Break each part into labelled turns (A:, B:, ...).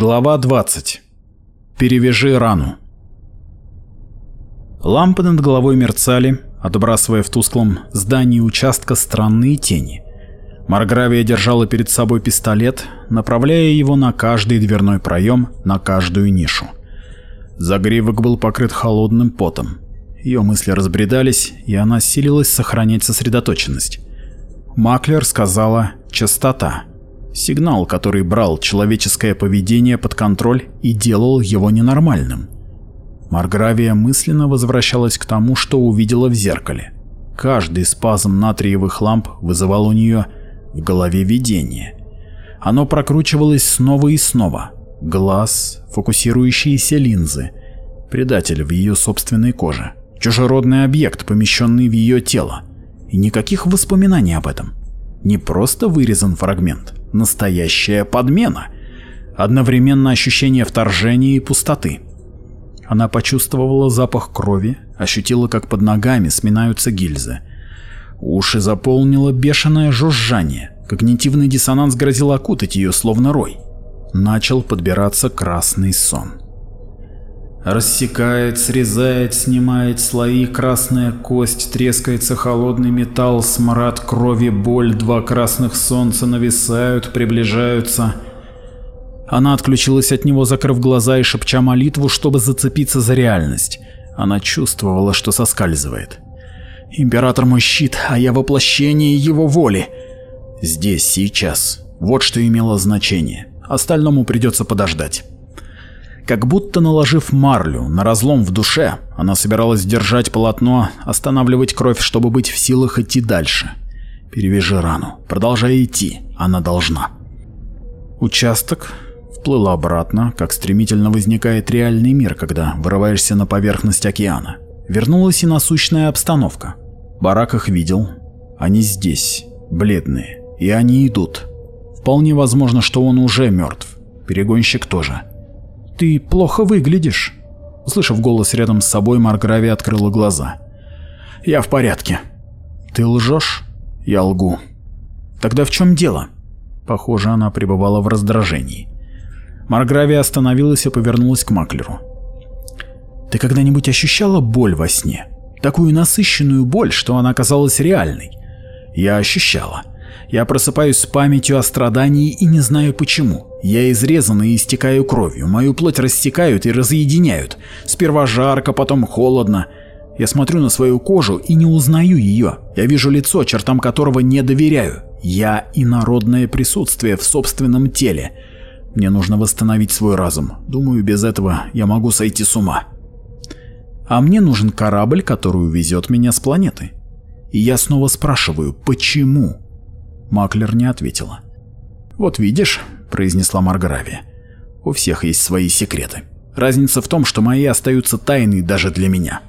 A: Глава 20. Перевяжи рану. Лампы над головой мерцали, отбрасывая в тусклом здании участка странные тени. Маргравия держала перед собой пистолет, направляя его на каждый дверной проем, на каждую нишу. Загривок был покрыт холодным потом. Ее мысли разбредались, и она силилась сохранять сосредоточенность. Маклер сказала «частота». Сигнал, который брал человеческое поведение под контроль и делал его ненормальным. Маргравия мысленно возвращалась к тому, что увидела в зеркале. Каждый спазм натриевых ламп вызывал у нее в голове видение. Оно прокручивалось снова и снова. Глаз, фокусирующиеся линзы, предатель в ее собственной коже, чужеродный объект, помещенный в ее тело. И никаких воспоминаний об этом. Не просто вырезан фрагмент – Настоящая подмена. Одновременно ощущение вторжения и пустоты. Она почувствовала запах крови, ощутила, как под ногами сминаются гильзы. Уши заполнило бешеное жужжание. Когнитивный диссонанс грозил окутать ее, словно рой. Начал подбираться красный сон. Рассекает, срезает, снимает слои, красная кость, трескается холодный металл, смрад крови, боль, два красных солнца нависают, приближаются. Она отключилась от него, закрыв глаза и шепча молитву, чтобы зацепиться за реальность. Она чувствовала, что соскальзывает. «Император мой щит, а я воплощение его воли!» «Здесь, сейчас. Вот что имело значение. Остальному придется подождать». Как будто наложив марлю на разлом в душе, она собиралась держать полотно, останавливать кровь, чтобы быть в силах идти дальше. Перевяжи рану. Продолжай идти. Она должна. Участок вплыл обратно, как стремительно возникает реальный мир, когда вырываешься на поверхность океана. Вернулась и насущная обстановка. Барак их видел. Они здесь, бледные, и они идут. Вполне возможно, что он уже мертв. Перегонщик тоже. «Ты плохо выглядишь». Услышав голос рядом с собой, Марграви открыла глаза. «Я в порядке». «Ты лжешь?» «Я лгу». «Тогда в чем дело?» Похоже, она пребывала в раздражении. Марграви остановилась и повернулась к Маклеру. «Ты когда-нибудь ощущала боль во сне? Такую насыщенную боль, что она казалась реальной?» «Я ощущала. Я просыпаюсь с памятью о страдании и не знаю почему. Я изрезан и истекаю кровью, мою плоть растекают и разъединяют. Сперва жарко, потом холодно. Я смотрю на свою кожу и не узнаю ее. Я вижу лицо, чертам которого не доверяю. Я – инородное присутствие в собственном теле. Мне нужно восстановить свой разум. Думаю, без этого я могу сойти с ума. А мне нужен корабль, который увезет меня с планеты. И я снова спрашиваю, почему? Маклер не ответила. «Вот видишь», — произнесла марграви. — «у всех есть свои секреты. Разница в том, что мои остаются тайной даже для меня».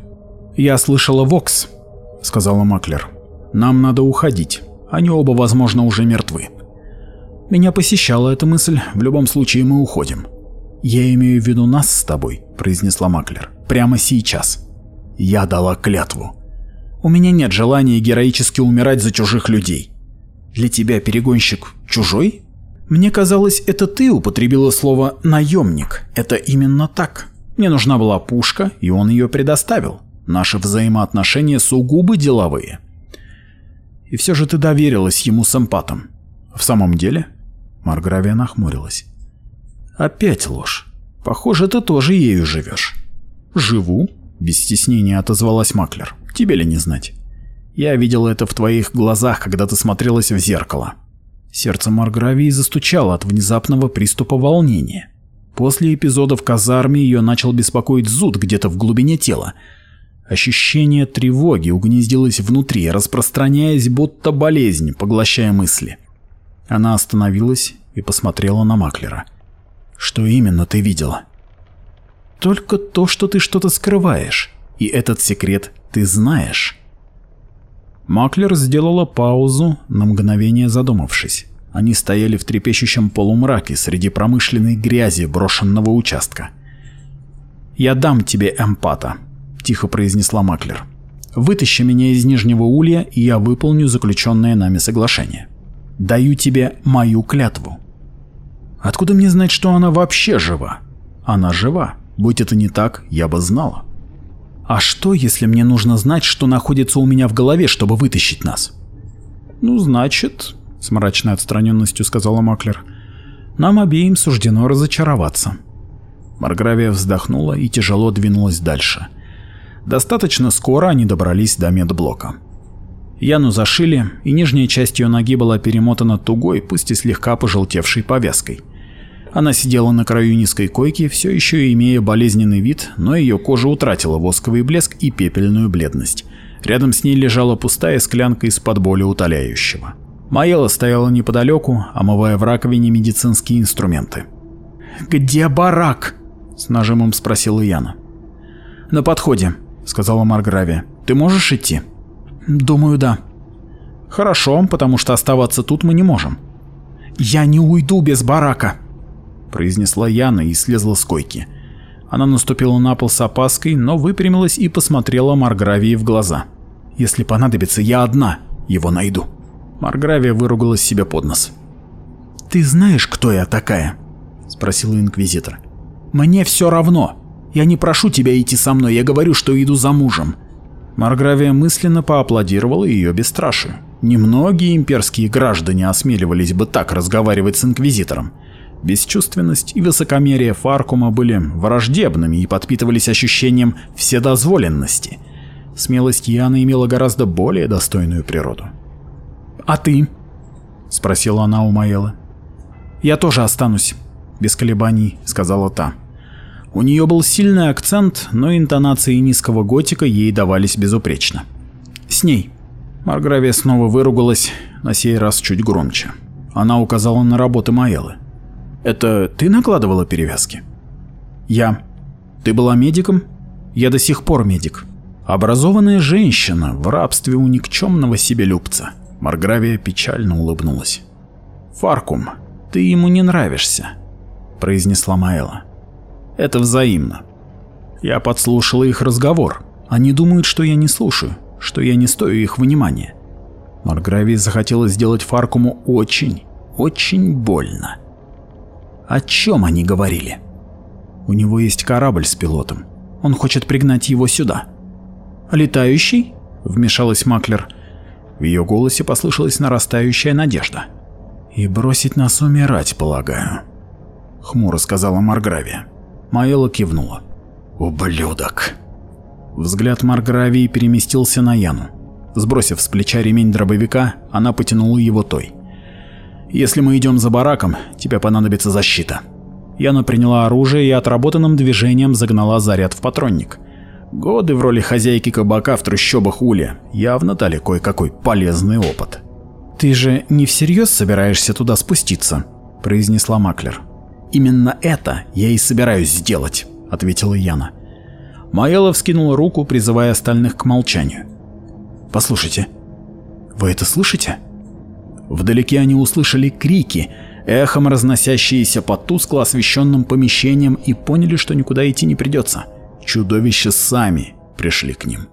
A: «Я слышала Вокс», — сказала Маклер. «Нам надо уходить. Они оба, возможно, уже мертвы». «Меня посещала эта мысль. В любом случае мы уходим». «Я имею в виду нас с тобой», — произнесла Маклер. «Прямо сейчас». Я дала клятву. «У меня нет желания героически умирать за чужих людей. Для тебя перегонщик чужой? Мне казалось, это ты употребила слово «наемник». Это именно так. Мне нужна была пушка, и он ее предоставил. Наши взаимоотношения сугубо деловые. И все же ты доверилась ему с эмпатом. В самом деле? Маргравия нахмурилась. Опять ложь. Похоже, ты тоже ею живешь. Живу, без стеснения отозвалась Маклер. Тебе ли не знать? Я видел это в твоих глазах, когда ты смотрелась в зеркало. Сердце Маргравии застучало от внезапного приступа волнения. После эпизода в казарме ее начал беспокоить зуд где-то в глубине тела. Ощущение тревоги угнездилось внутри, распространяясь, будто болезнь, поглощая мысли. Она остановилась и посмотрела на Маклера. «Что именно ты видела?» «Только то, что ты что-то скрываешь, и этот секрет ты знаешь». Маклер сделала паузу, на мгновение задумавшись. Они стояли в трепещущем полумраке среди промышленной грязи брошенного участка. «Я дам тебе эмпата», — тихо произнесла Маклер. «Вытащи меня из Нижнего Улья, и я выполню заключенное нами соглашение. Даю тебе мою клятву». «Откуда мне знать, что она вообще жива?» «Она жива. Будь это не так, я бы знала». А что, если мне нужно знать, что находится у меня в голове, чтобы вытащить нас? Ну, значит, с мрачной отстраненностью сказала Маклер, нам обеим суждено разочароваться. Маргравия вздохнула и тяжело двинулась дальше. Достаточно скоро они добрались до медблока. Яну зашили, и нижняя часть ее ноги была перемотана тугой, пусть и слегка пожелтевшей повязкой. Она сидела на краю низкой койки, все еще имея болезненный вид, но ее кожа утратила восковый блеск и пепельную бледность. Рядом с ней лежала пустая склянка из-под боли утоляющего. Маела стояла неподалеку, омывая в раковине медицинские инструменты. «Где барак?» – с нажимом спросила Яна. «На подходе», – сказала Маргравия. «Ты можешь идти?» «Думаю, да». «Хорошо, потому что оставаться тут мы не можем». «Я не уйду без барака», произнесла Яна и слезла с койки. Она наступила на пол с опаской, но выпрямилась и посмотрела Маргравии в глаза. «Если понадобится, я одна его найду». Маргравия выругалась себе под нос. «Ты знаешь, кто я такая?» – спросила Инквизитор. «Мне все равно. Я не прошу тебя идти со мной, я говорю, что иду за мужем». Маргравия мысленно поаплодировала ее бесстрашию. Немногие имперские граждане осмеливались бы так разговаривать с инквизитором. Бесчувственность и высокомерие Фаркума были враждебными и подпитывались ощущением вседозволенности. Смелость Яны имела гораздо более достойную природу. «А ты?» — спросила она у Маэлы. «Я тоже останусь», — без колебаний сказала та. У нее был сильный акцент, но интонации низкого готика ей давались безупречно. «С ней!» Маргравия снова выругалась, на сей раз чуть громче. Она указала на работы Маэлы. Это ты накладывала перевязки? Я. Ты была медиком? Я до сих пор медик. Образованная женщина в рабстве у никчемного себелюбца. Маргравия печально улыбнулась. Фаркум, ты ему не нравишься, произнесла Майла. Это взаимно. Я подслушала их разговор. Они думают, что я не слушаю, что я не стою их внимания. Маргравии захотелось сделать Фаркуму очень, очень больно. О чем они говорили? У него есть корабль с пилотом. Он хочет пригнать его сюда. «Летающий?» — вмешалась Маклер. В ее голосе послышалась нарастающая надежда. «И бросить нас умирать, полагаю», — хмуро сказала Маргравия. Маэла кивнула. «Ублюдок!» Взгляд Маргравии переместился на Яну. Сбросив с плеча ремень дробовика, она потянула его той. Если мы идем за бараком, тебе понадобится защита. Яна приняла оружие и отработанным движением загнала заряд в патронник. Годы в роли хозяйки кабака в трущобах Ули явно дали кое-какой полезный опыт. «Ты же не всерьез собираешься туда спуститься?» – произнесла Маклер. «Именно это я и собираюсь сделать», – ответила Яна. Маэлла вскинула руку, призывая остальных к молчанию. «Послушайте, вы это слышите?» Вдалеке они услышали крики, эхом разносящиеся по тускло освещенным помещениям и поняли, что никуда идти не придется. Чудовища сами пришли к ним.